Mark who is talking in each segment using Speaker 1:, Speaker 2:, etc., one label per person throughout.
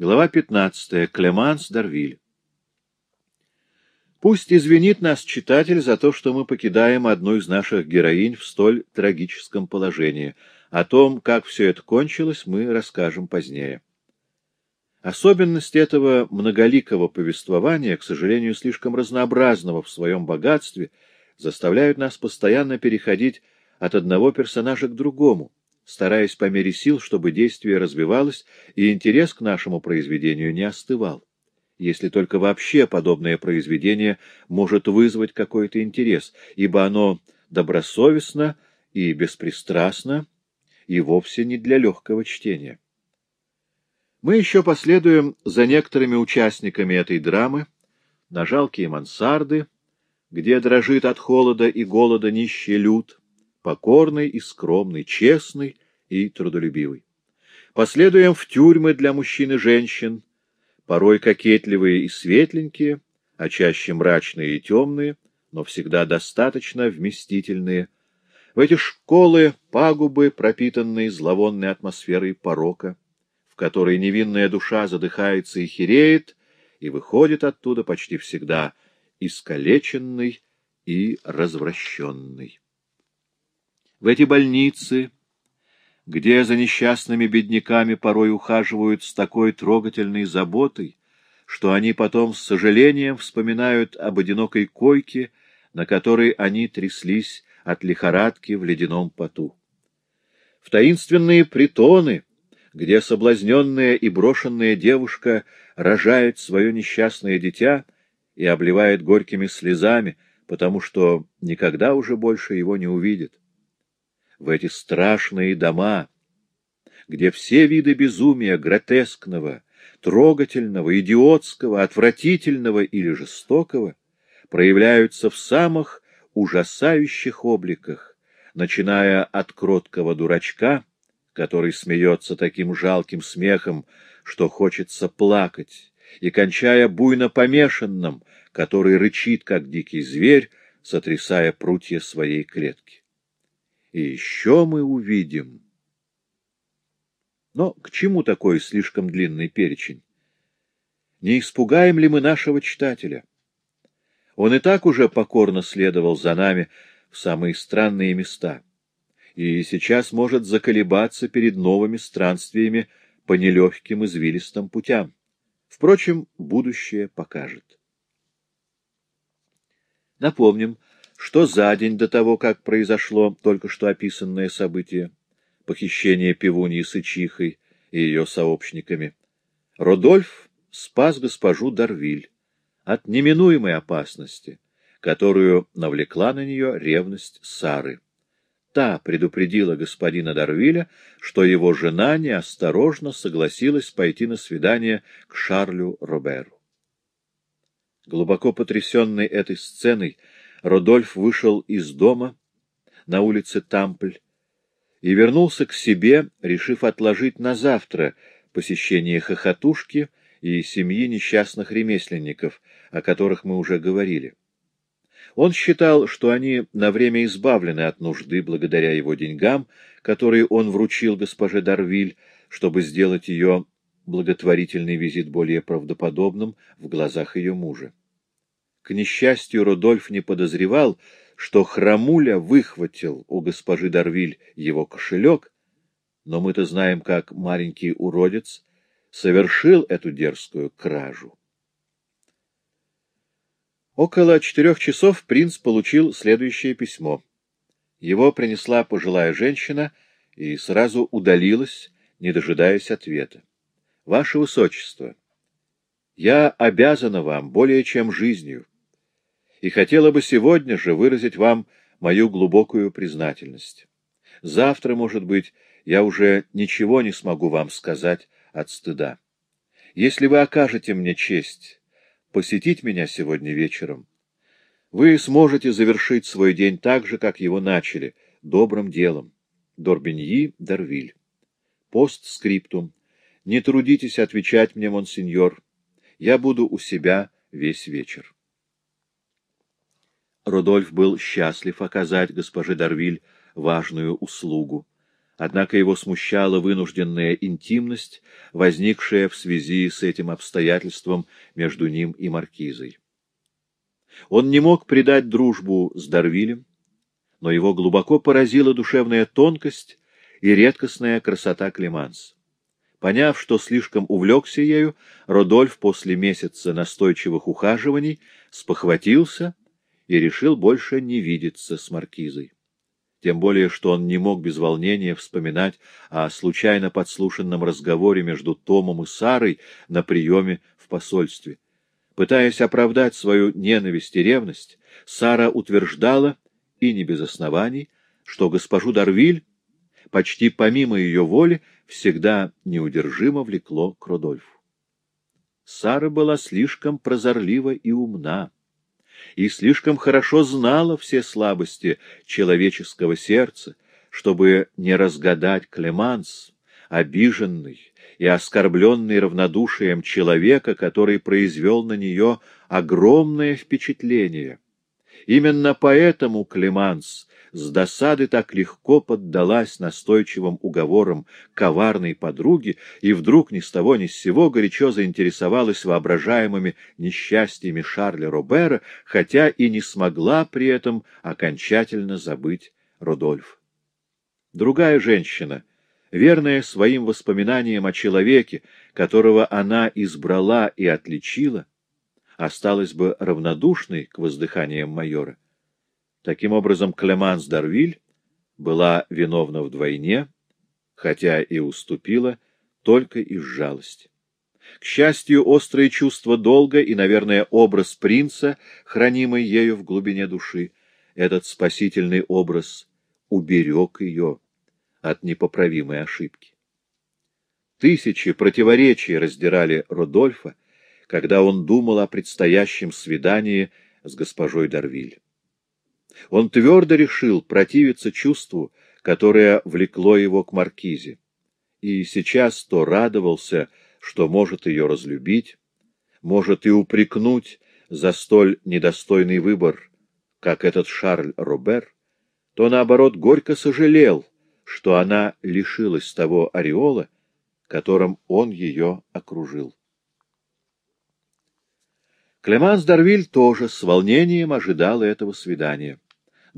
Speaker 1: Глава 15. Клеманс Дарвиль. Пусть извинит нас читатель за то, что мы покидаем одну из наших героинь в столь трагическом положении. О том, как все это кончилось, мы расскажем позднее. Особенность этого многоликого повествования, к сожалению, слишком разнообразного в своем богатстве, заставляют нас постоянно переходить от одного персонажа к другому, стараясь по мере сил, чтобы действие развивалось и интерес к нашему произведению не остывал. Если только вообще подобное произведение может вызвать какой-то интерес, ибо оно добросовестно и беспристрастно, и вовсе не для легкого чтения. Мы еще последуем за некоторыми участниками этой драмы на жалкие мансарды, где дрожит от холода и голода нищий люд, покорный и скромный, честный и трудолюбивый. Последуем в тюрьмы для мужчин и женщин, порой кокетливые и светленькие, а чаще мрачные и темные, но всегда достаточно вместительные, в эти школы пагубы, пропитанные зловонной атмосферой порока, которой невинная душа задыхается и хереет, и выходит оттуда почти всегда искалеченный и развращенный. В эти больницы, где за несчастными бедняками порой ухаживают с такой трогательной заботой, что они потом с сожалением вспоминают об одинокой койке, на которой они тряслись от лихорадки в ледяном поту. В таинственные притоны — где соблазненная и брошенная девушка рожает свое несчастное дитя и обливает горькими слезами, потому что никогда уже больше его не увидит. В эти страшные дома, где все виды безумия, гротескного, трогательного, идиотского, отвратительного или жестокого проявляются в самых ужасающих обликах, начиная от кроткого дурачка — который смеется таким жалким смехом, что хочется плакать, и кончая буйно помешанным, который рычит, как дикий зверь, сотрясая прутья своей клетки. И еще мы увидим... Но к чему такой слишком длинный перечень? Не испугаем ли мы нашего читателя? Он и так уже покорно следовал за нами в самые странные места — и сейчас может заколебаться перед новыми странствиями по нелегким извилистым путям. Впрочем, будущее покажет. Напомним, что за день до того, как произошло только что описанное событие, похищение пивуньи Сычихой и ее сообщниками, Родольф спас госпожу Дарвиль от неминуемой опасности, которую навлекла на нее ревность Сары та предупредила господина Дарвиля, что его жена неосторожно согласилась пойти на свидание к Шарлю Роберу. Глубоко потрясенный этой сценой, Родольф вышел из дома на улице Тампль и вернулся к себе, решив отложить на завтра посещение хохотушки и семьи несчастных ремесленников, о которых мы уже говорили. Он считал, что они на время избавлены от нужды благодаря его деньгам, которые он вручил госпоже Дарвиль, чтобы сделать ее благотворительный визит более правдоподобным в глазах ее мужа. К несчастью, Рудольф не подозревал, что Храмуля выхватил у госпожи Дарвиль его кошелек, но мы-то знаем, как маленький уродец совершил эту дерзкую кражу. Около четырех часов принц получил следующее письмо. Его принесла пожилая женщина и сразу удалилась, не дожидаясь ответа. «Ваше Высочество, я обязана вам более чем жизнью, и хотела бы сегодня же выразить вам мою глубокую признательность. Завтра, может быть, я уже ничего не смогу вам сказать от стыда. Если вы окажете мне честь посетить меня сегодня вечером, вы сможете завершить свой день так же, как его начали, добрым делом. Дорбеньи, Дарвиль. Постскриптум. Не трудитесь отвечать мне, монсеньор. Я буду у себя весь вечер. Рудольф был счастлив оказать госпоже Дарвиль важную услугу. Однако его смущала вынужденная интимность, возникшая в связи с этим обстоятельством между ним и маркизой. Он не мог предать дружбу с Дарвилем, но его глубоко поразила душевная тонкость и редкостная красота Клеманс. Поняв, что слишком увлекся ею, Родольф после месяца настойчивых ухаживаний спохватился и решил больше не видеться с маркизой. Тем более, что он не мог без волнения вспоминать о случайно подслушанном разговоре между Томом и Сарой на приеме в посольстве. Пытаясь оправдать свою ненависть и ревность, Сара утверждала, и не без оснований, что госпожу Дарвиль, почти помимо ее воли, всегда неудержимо влекло к Рудольфу. Сара была слишком прозорлива и умна, и слишком хорошо знала все слабости человеческого сердца, чтобы не разгадать Клеманс, обиженный и оскорбленный равнодушием человека, который произвел на нее огромное впечатление. Именно поэтому Клеманс с досады так легко поддалась настойчивым уговорам коварной подруги и вдруг ни с того ни с сего горячо заинтересовалась воображаемыми несчастьями Шарля Робера, хотя и не смогла при этом окончательно забыть Родольф. Другая женщина, верная своим воспоминаниям о человеке, которого она избрала и отличила, осталась бы равнодушной к воздыханиям майора. Таким образом, Клеманс Дарвиль была виновна вдвойне, хотя и уступила только из жалости. К счастью, острые чувства долга и, наверное, образ принца, хранимый ею в глубине души, этот спасительный образ уберег ее от непоправимой ошибки. Тысячи противоречий раздирали Родольфа, когда он думал о предстоящем свидании с госпожой Дарвиль. Он твердо решил противиться чувству, которое влекло его к маркизе, и сейчас то радовался, что может ее разлюбить, может и упрекнуть за столь недостойный выбор, как этот Шарль Робер, то, наоборот, горько сожалел, что она лишилась того ореола, которым он ее окружил. Клеманс Дарвиль тоже с волнением ожидала этого свидания.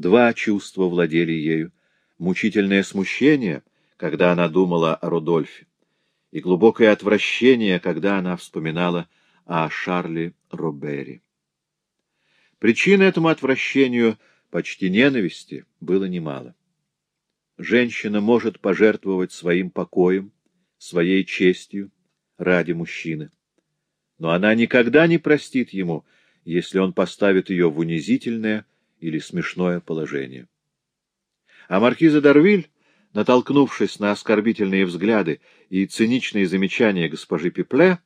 Speaker 1: Два чувства владели ею — мучительное смущение, когда она думала о Рудольфе, и глубокое отвращение, когда она вспоминала о Шарле Робере. Причин этому отвращению, почти ненависти, было немало. Женщина может пожертвовать своим покоем, своей честью ради мужчины. Но она никогда не простит ему, если он поставит ее в унизительное, или смешное положение. А маркиза Дарвиль, натолкнувшись на оскорбительные взгляды и циничные замечания госпожи Пепле,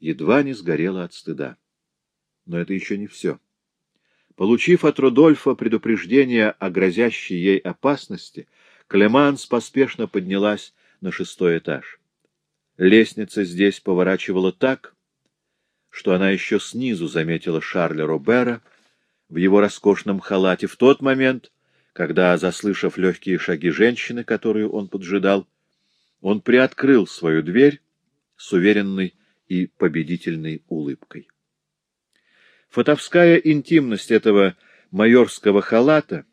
Speaker 1: едва не сгорела от стыда. Но это еще не все. Получив от Рудольфа предупреждение о грозящей ей опасности, Клеманс поспешно поднялась на шестой этаж. Лестница здесь поворачивала так, что она еще снизу заметила Шарля Робера, в его роскошном халате в тот момент, когда, заслышав легкие шаги женщины, которую он поджидал, он приоткрыл свою дверь с уверенной и победительной улыбкой. Фотовская интимность этого майорского халата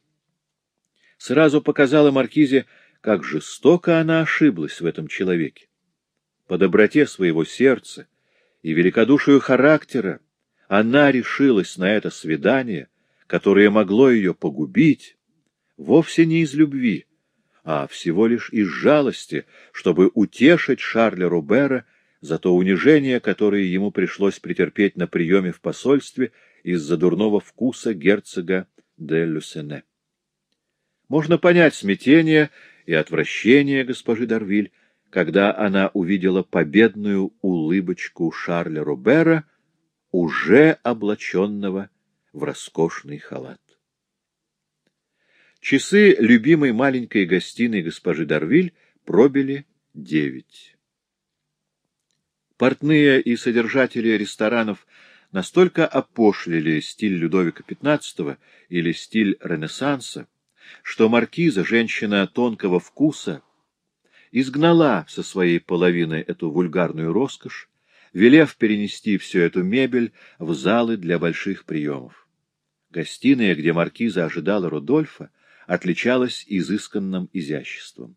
Speaker 1: сразу показала Маркизе, как жестоко она ошиблась в этом человеке. По доброте своего сердца и великодушию характера она решилась на это свидание, которое могло ее погубить, вовсе не из любви, а всего лишь из жалости, чтобы утешить Шарля Рубера за то унижение, которое ему пришлось претерпеть на приеме в посольстве из-за дурного вкуса герцога де Люсене. Можно понять смятение и отвращение госпожи Дарвиль, когда она увидела победную улыбочку Шарля Рубера, уже облаченного в роскошный халат. Часы любимой маленькой гостиной госпожи Дарвиль пробили девять. Портные и содержатели ресторанов настолько опошлили стиль Людовика XV или стиль Ренессанса, что маркиза, женщина тонкого вкуса, изгнала со своей половины эту вульгарную роскошь, велев перенести всю эту мебель в залы для больших приемов. Гостиная, где маркиза ожидала Рудольфа, отличалась изысканным изяществом.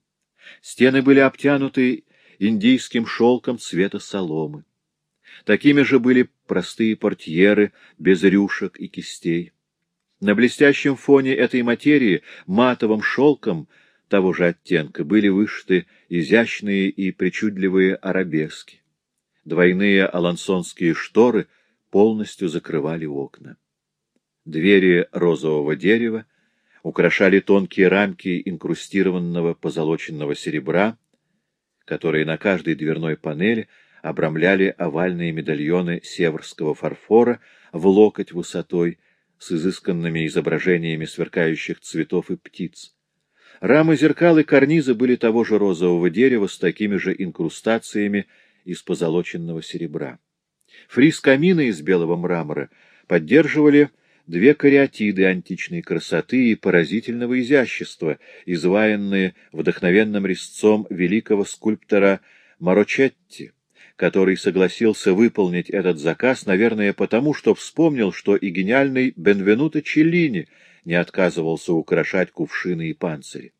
Speaker 1: Стены были обтянуты индийским шелком цвета соломы. Такими же были простые портьеры без рюшек и кистей. На блестящем фоне этой материи матовым шелком того же оттенка были вышиты изящные и причудливые арабески. Двойные алансонские шторы полностью закрывали окна. Двери розового дерева украшали тонкие рамки инкрустированного позолоченного серебра, которые на каждой дверной панели обрамляли овальные медальоны северского фарфора в локоть высотой с изысканными изображениями сверкающих цветов и птиц. Рамы зеркал и карнизы были того же розового дерева с такими же инкрустациями из позолоченного серебра. Фриз камина из белого мрамора поддерживали две кариатиды античной красоты и поразительного изящества, изваянные вдохновенным резцом великого скульптора Марочетти, который согласился выполнить этот заказ, наверное, потому, что вспомнил, что и гениальный Бенвенуто Челлини не отказывался украшать кувшины и панцири.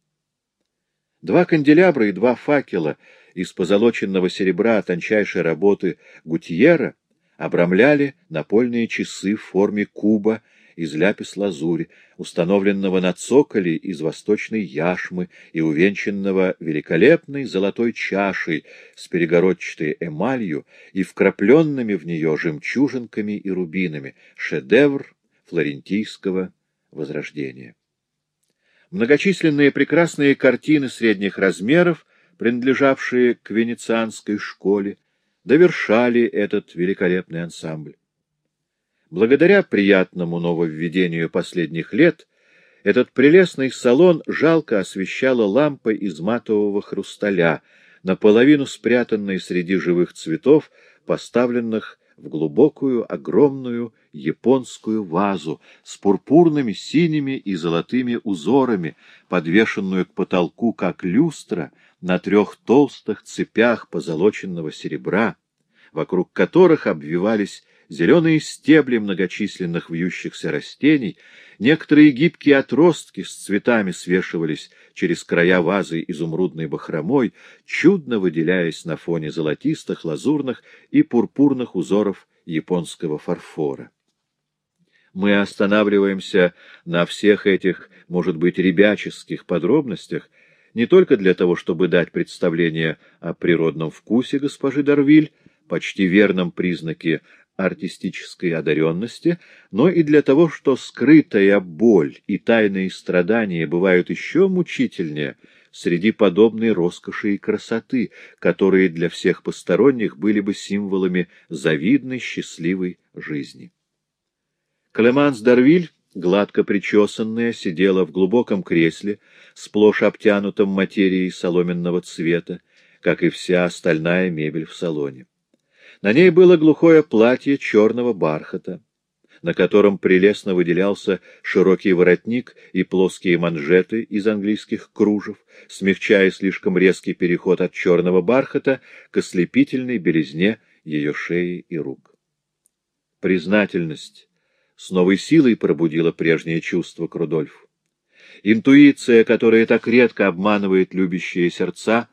Speaker 1: Два канделябра и два факела из позолоченного серебра тончайшей работы Гутьера обрамляли напольные часы в форме куба из ляпис-лазури, установленного на цоколе из восточной яшмы и увенчанного великолепной золотой чашей с перегородчатой эмалью и вкрапленными в нее жемчужинками и рубинами, шедевр флорентийского возрождения. Многочисленные прекрасные картины средних размеров, принадлежавшие к венецианской школе, довершали этот великолепный ансамбль. Благодаря приятному нововведению последних лет этот прелестный салон жалко освещала лампа из матового хрусталя, наполовину спрятанной среди живых цветов, поставленных в глубокую, огромную японскую вазу с пурпурными, синими и золотыми узорами, подвешенную к потолку, как люстра, на трех толстых цепях позолоченного серебра, вокруг которых обвивались зеленые стебли многочисленных вьющихся растений, некоторые гибкие отростки с цветами свешивались через края вазы изумрудной бахромой, чудно выделяясь на фоне золотистых, лазурных и пурпурных узоров японского фарфора. Мы останавливаемся на всех этих, может быть, ребяческих подробностях, не только для того, чтобы дать представление о природном вкусе госпожи Дарвиль, почти верном признаке артистической одаренности, но и для того, что скрытая боль и тайные страдания бывают еще мучительнее среди подобной роскоши и красоты, которые для всех посторонних были бы символами завидной счастливой жизни. Клеманс Дарвиль, гладко причесанная, сидела в глубоком кресле, сплошь обтянутом материей соломенного цвета, как и вся остальная мебель в салоне. На ней было глухое платье черного бархата, на котором прелестно выделялся широкий воротник и плоские манжеты из английских кружев, смягчая слишком резкий переход от черного бархата к ослепительной белизне ее шеи и рук. Признательность с новой силой пробудила прежнее чувство к Рудольфу. Интуиция, которая так редко обманывает любящие сердца,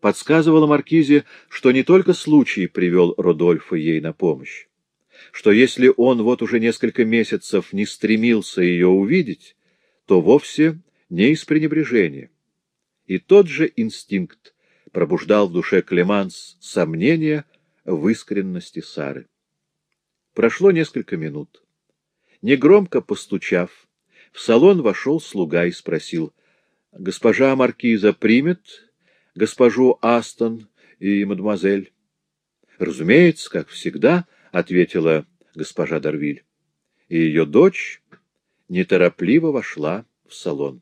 Speaker 1: подсказывала Маркизе, что не только случай привел Родольфа ей на помощь, что если он вот уже несколько месяцев не стремился ее увидеть, то вовсе не из пренебрежения. И тот же инстинкт пробуждал в душе Клеманс сомнения в искренности Сары. Прошло несколько минут. Негромко постучав, в салон вошел слуга и спросил, — Госпожа Маркиза примет госпожу Астон и мадемуазель? — Разумеется, как всегда, — ответила госпожа Дарвиль. И ее дочь неторопливо вошла в салон.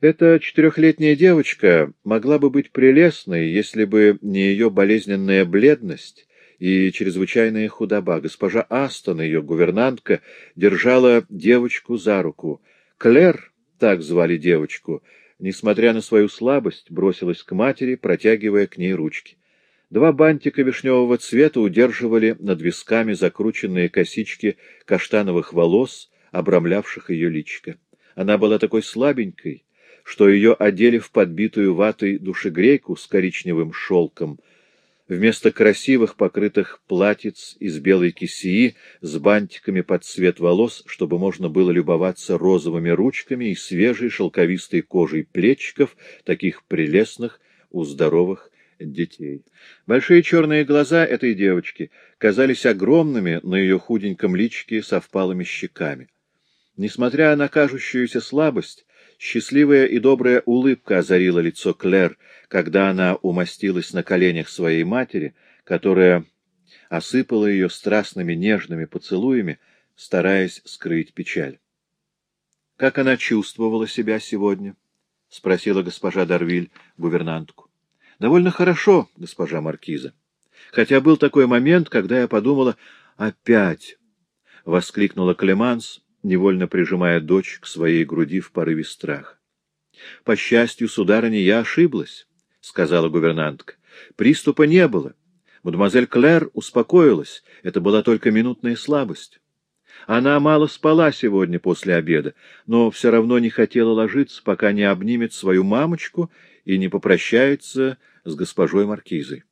Speaker 1: Эта четырехлетняя девочка могла бы быть прелестной, если бы не ее болезненная бледность и чрезвычайная худоба. Госпожа Астон, ее гувернантка, держала девочку за руку. Клэр, так звали девочку, несмотря на свою слабость, бросилась к матери, протягивая к ней ручки. Два бантика вишневого цвета удерживали над висками закрученные косички каштановых волос, обрамлявших ее личико. Она была такой слабенькой, что ее одели в подбитую ватой душегрейку с коричневым шелком — Вместо красивых, покрытых платьиц из белой кисеи с бантиками под цвет волос, чтобы можно было любоваться розовыми ручками и свежей шелковистой кожей плечиков, таких прелестных у здоровых детей. Большие черные глаза этой девочки казались огромными на ее худеньком личике со впалыми щеками. Несмотря на кажущуюся слабость, Счастливая и добрая улыбка озарила лицо Клэр, когда она умостилась на коленях своей матери, которая осыпала ее страстными нежными поцелуями, стараясь скрыть печаль. — Как она чувствовала себя сегодня? — спросила госпожа Дарвиль гувернантку. — Довольно хорошо, госпожа Маркиза. Хотя был такой момент, когда я подумала «Опять!» — воскликнула Клеманс, невольно прижимая дочь к своей груди в порыве страха. — По счастью, сударыня, я ошиблась, — сказала гувернантка. — Приступа не было. Мадемуазель Клэр успокоилась. Это была только минутная слабость. Она мало спала сегодня после обеда, но все равно не хотела ложиться, пока не обнимет свою мамочку и не попрощается с госпожой Маркизой.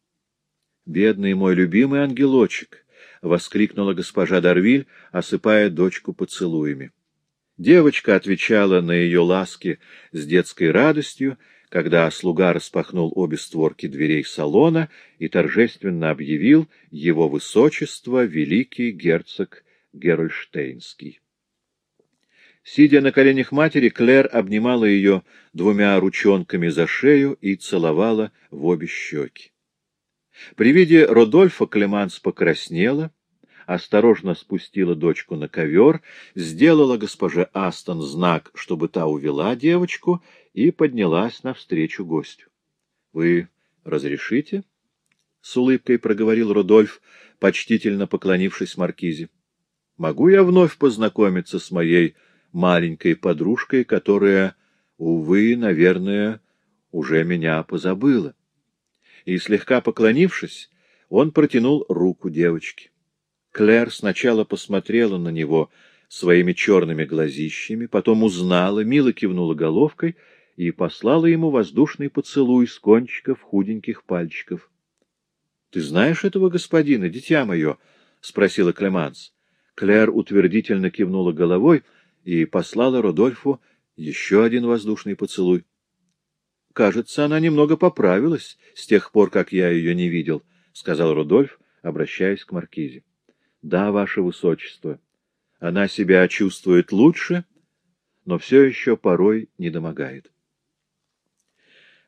Speaker 1: Бедный мой любимый ангелочек! — воскликнула госпожа Дарвиль, осыпая дочку поцелуями. Девочка отвечала на ее ласки с детской радостью, когда слуга распахнул обе створки дверей салона и торжественно объявил его высочество великий герцог Герольштейнский. Сидя на коленях матери, Клэр обнимала ее двумя ручонками за шею и целовала в обе щеки. При виде Родольфа Клеманс покраснела, осторожно спустила дочку на ковер, сделала госпоже Астон знак, чтобы та увела девочку, и поднялась навстречу гостю. — Вы разрешите? — с улыбкой проговорил Рудольф, почтительно поклонившись Маркизе. — Могу я вновь познакомиться с моей маленькой подружкой, которая, увы, наверное, уже меня позабыла? — и, слегка поклонившись, он протянул руку девочке. Клэр сначала посмотрела на него своими черными глазищами, потом узнала, мило кивнула головкой и послала ему воздушный поцелуй с кончиков худеньких пальчиков. — Ты знаешь этого господина, дитя мое? — спросила Клеманс. Клэр утвердительно кивнула головой и послала Родольфу еще один воздушный поцелуй. Кажется, она немного поправилась с тех пор, как я ее не видел, — сказал Рудольф, обращаясь к маркизе. — Да, ваше высочество. Она себя чувствует лучше, но все еще порой не домогает.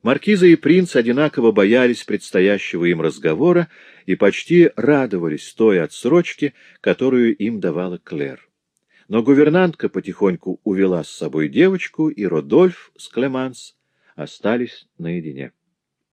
Speaker 1: Маркиза и принц одинаково боялись предстоящего им разговора и почти радовались той отсрочке, которую им давала Клэр. Но гувернантка потихоньку увела с собой девочку, и Родольф с Клеманс остались наедине.